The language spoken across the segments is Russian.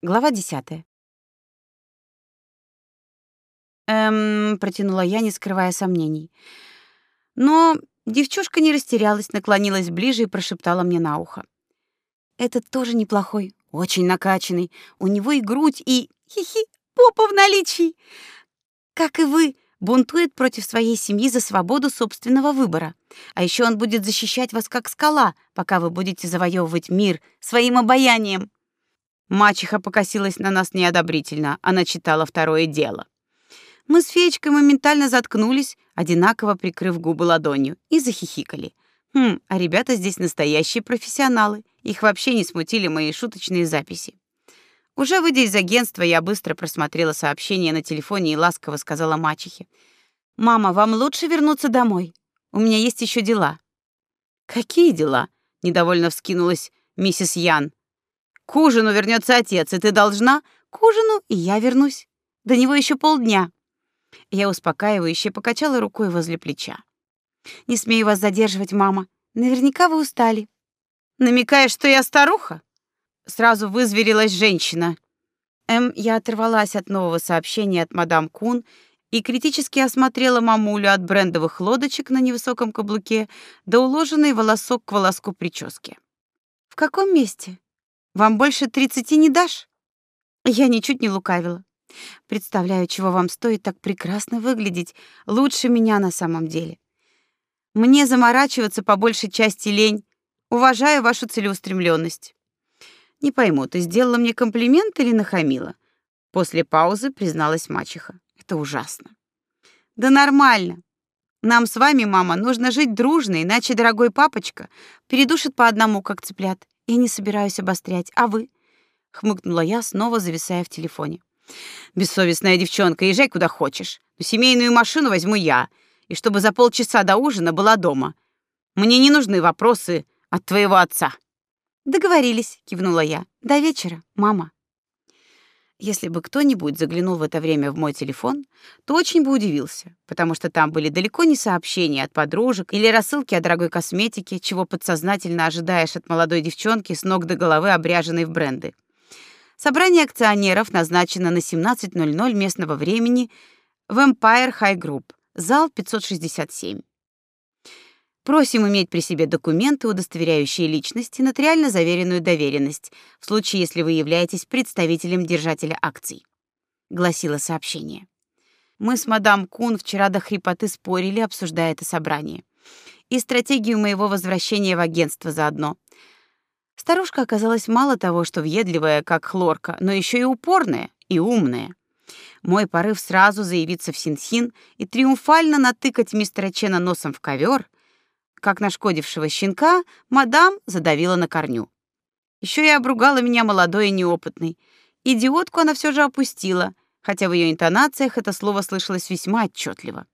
Глава 10. Эм, протянула я, не скрывая сомнений. Но девчушка не растерялась, наклонилась ближе и прошептала мне на ухо. Этот тоже неплохой, очень накачанный. У него и грудь, и хихи, попа в наличии. Как и вы, бунтует против своей семьи за свободу собственного выбора. А еще он будет защищать вас как скала, пока вы будете завоевывать мир своим обаянием. Мачеха покосилась на нас неодобрительно. Она читала второе дело. Мы с Феечкой моментально заткнулись, одинаково прикрыв губы ладонью, и захихикали. Хм, а ребята здесь настоящие профессионалы. Их вообще не смутили мои шуточные записи. Уже выйдя из агентства, я быстро просмотрела сообщение на телефоне и ласково сказала мачехе: "Мама, вам лучше вернуться домой. У меня есть еще дела". "Какие дела?" недовольно вскинулась миссис Ян. К ужину вернется отец, и ты должна к ужину, и я вернусь. До него еще полдня. Я успокаивающе покачала рукой возле плеча. Не смею вас задерживать, мама. Наверняка вы устали. Намекаешь, что я старуха? Сразу вызверилась женщина. Эм, я оторвалась от нового сообщения от мадам Кун и критически осмотрела мамулю от брендовых лодочек на невысоком каблуке до уложенной волосок к волоску прически. В каком месте? Вам больше тридцати не дашь? Я ничуть не лукавила. Представляю, чего вам стоит так прекрасно выглядеть, лучше меня на самом деле. Мне заморачиваться по большей части лень. Уважаю вашу целеустремленность. Не пойму, ты сделала мне комплимент или нахамила? После паузы призналась мачеха. Это ужасно. Да нормально. Нам с вами, мама, нужно жить дружно, иначе дорогой папочка передушит по одному, как цыплят. Я не собираюсь обострять, а вы? хмыкнула я, снова зависая в телефоне. Бессовестная девчонка, езжай куда хочешь. Но семейную машину возьму я, и чтобы за полчаса до ужина была дома. Мне не нужны вопросы от твоего отца. Договорились, кивнула я. До вечера, мама. Если бы кто-нибудь заглянул в это время в мой телефон, то очень бы удивился, потому что там были далеко не сообщения от подружек или рассылки о дорогой косметике, чего подсознательно ожидаешь от молодой девчонки с ног до головы обряженной в бренды. Собрание акционеров назначено на 17:00 местного времени в Empire High Group, зал 567. Просим иметь при себе документы, удостоверяющие личность и нотариально заверенную доверенность, в случае, если вы являетесь представителем держателя акций, гласило сообщение. Мы с мадам Кун вчера до хрипоты спорили, обсуждая это собрание, и стратегию моего возвращения в агентство заодно. Старушка оказалась мало того, что въедливая, как хлорка, но еще и упорная и умная. Мой порыв сразу заявиться в Синсин и триумфально натыкать мистера Чена носом в ковер — как нашкодившего щенка, мадам задавила на корню. Еще и обругала меня молодой и неопытный. Идиотку она все же опустила, хотя в ее интонациях это слово слышалось весьма отчетливо.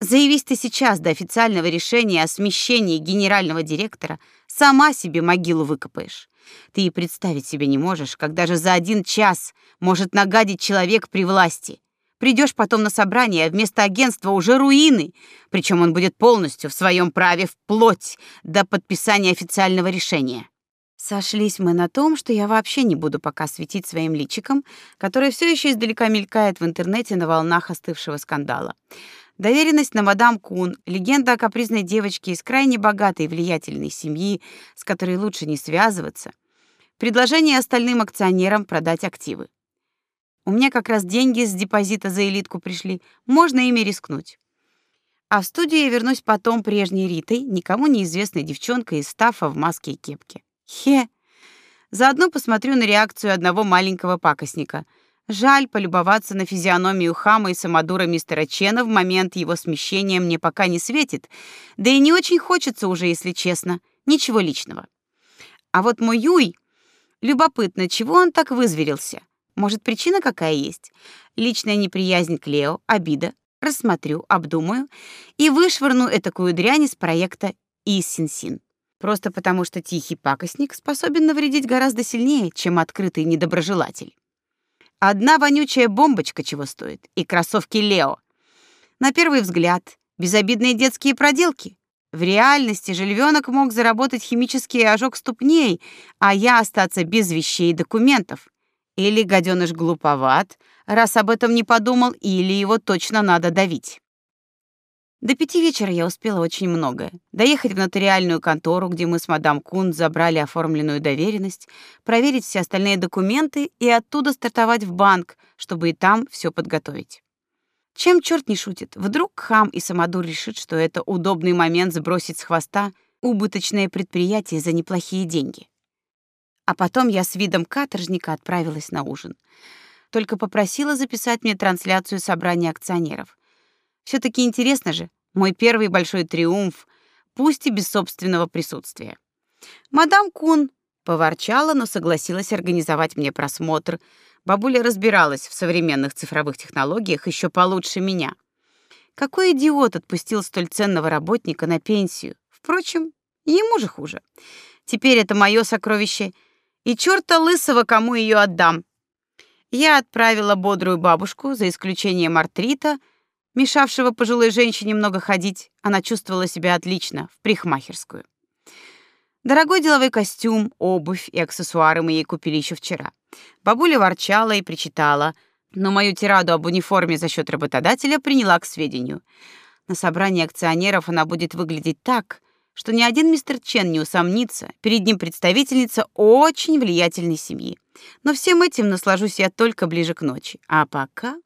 Заявись ты сейчас до официального решения о смещении генерального директора, сама себе могилу выкопаешь. Ты и представить себе не можешь, как даже за один час может нагадить человек при власти. Придешь потом на собрание, а вместо агентства уже руины, причем он будет полностью в своем праве вплоть до подписания официального решения. Сошлись мы на том, что я вообще не буду пока светить своим личиком, которое все еще издалека мелькает в интернете на волнах остывшего скандала. Доверенность на мадам Кун, легенда о капризной девочке из крайне богатой и влиятельной семьи, с которой лучше не связываться. Предложение остальным акционерам продать активы. У меня как раз деньги с депозита за элитку пришли, можно ими рискнуть. А в студию я вернусь потом прежней Ритой, никому неизвестной девчонкой из стафа в маске и кепке. Хе. Заодно посмотрю на реакцию одного маленького пакостника. Жаль, полюбоваться на физиономию хама и самодура мистера Чена в момент его смещения мне пока не светит. Да и не очень хочется уже, если честно. Ничего личного. А вот мой Юй... Любопытно, чего он так вызверился? Может, причина какая есть? Личная неприязнь к Лео, обида. Рассмотрю, обдумаю и вышвырну этакую дрянь из проекта Иссинсин. Просто потому, что тихий пакостник способен навредить гораздо сильнее, чем открытый недоброжелатель. Одна вонючая бомбочка чего стоит, и кроссовки Лео. На первый взгляд, безобидные детские проделки. В реальности же львенок мог заработать химический ожог ступней, а я остаться без вещей и документов. Или гаденыш глуповат, раз об этом не подумал, или его точно надо давить. До пяти вечера я успела очень многое. Доехать в нотариальную контору, где мы с мадам Кун забрали оформленную доверенность, проверить все остальные документы и оттуда стартовать в банк, чтобы и там все подготовить. Чем черт не шутит? Вдруг хам и самодур решит, что это удобный момент сбросить с хвоста убыточное предприятие за неплохие деньги. А потом я с видом каторжника отправилась на ужин. Только попросила записать мне трансляцию собрания акционеров. все таки интересно же, мой первый большой триумф, пусть и без собственного присутствия. Мадам Кун поворчала, но согласилась организовать мне просмотр, Бабуля разбиралась в современных цифровых технологиях еще получше меня. Какой идиот отпустил столь ценного работника на пенсию? Впрочем, ему же хуже. Теперь это мое сокровище, и чёрта лысого кому ее отдам. Я отправила бодрую бабушку, за исключением артрита, мешавшего пожилой женщине много ходить. Она чувствовала себя отлично в прихмахерскую. Дорогой деловой костюм, обувь и аксессуары мы ей купили еще вчера. Бабуля ворчала и причитала, но мою тираду об униформе за счет работодателя приняла к сведению. На собрании акционеров она будет выглядеть так, что ни один мистер Чен не усомнится, перед ним представительница очень влиятельной семьи. Но всем этим наслажусь я только ближе к ночи. А пока...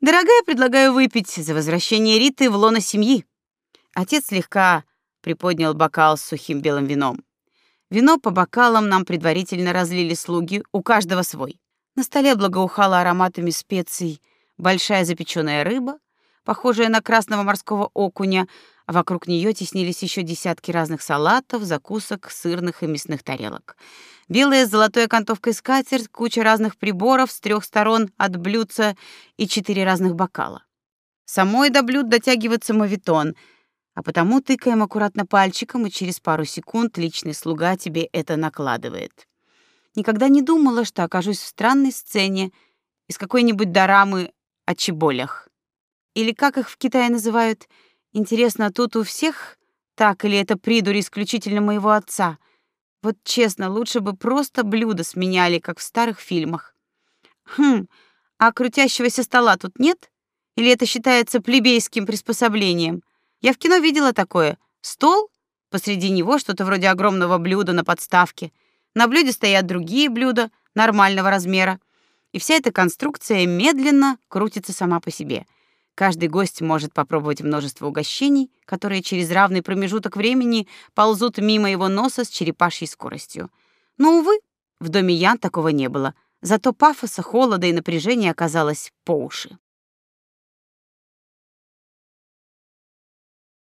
Дорогая, предлагаю выпить за возвращение Риты в лоно семьи. Отец слегка приподнял бокал с сухим белым вином. Вино по бокалам нам предварительно разлили слуги, у каждого свой. На столе благоухала ароматами специй большая запеченная рыба, похожая на красного морского окуня, а вокруг нее теснились еще десятки разных салатов, закусок, сырных и мясных тарелок. Белая с золотой окантовкой скатерть, куча разных приборов с трех сторон от блюдца и четыре разных бокала. Самой до блюд дотягивается мавитон — а потому тыкаем аккуратно пальчиком, и через пару секунд личный слуга тебе это накладывает. Никогда не думала, что окажусь в странной сцене из какой-нибудь дорамы о чеболях. Или как их в Китае называют? Интересно, тут у всех так или это придурь исключительно моего отца? Вот честно, лучше бы просто блюда сменяли, как в старых фильмах. Хм, а крутящегося стола тут нет? Или это считается плебейским приспособлением? Я в кино видела такое. Стол, посреди него что-то вроде огромного блюда на подставке. На блюде стоят другие блюда нормального размера. И вся эта конструкция медленно крутится сама по себе. Каждый гость может попробовать множество угощений, которые через равный промежуток времени ползут мимо его носа с черепашьей скоростью. Но увы, в доме Ян такого не было. Зато пафоса, холода и напряжения оказалось по уши.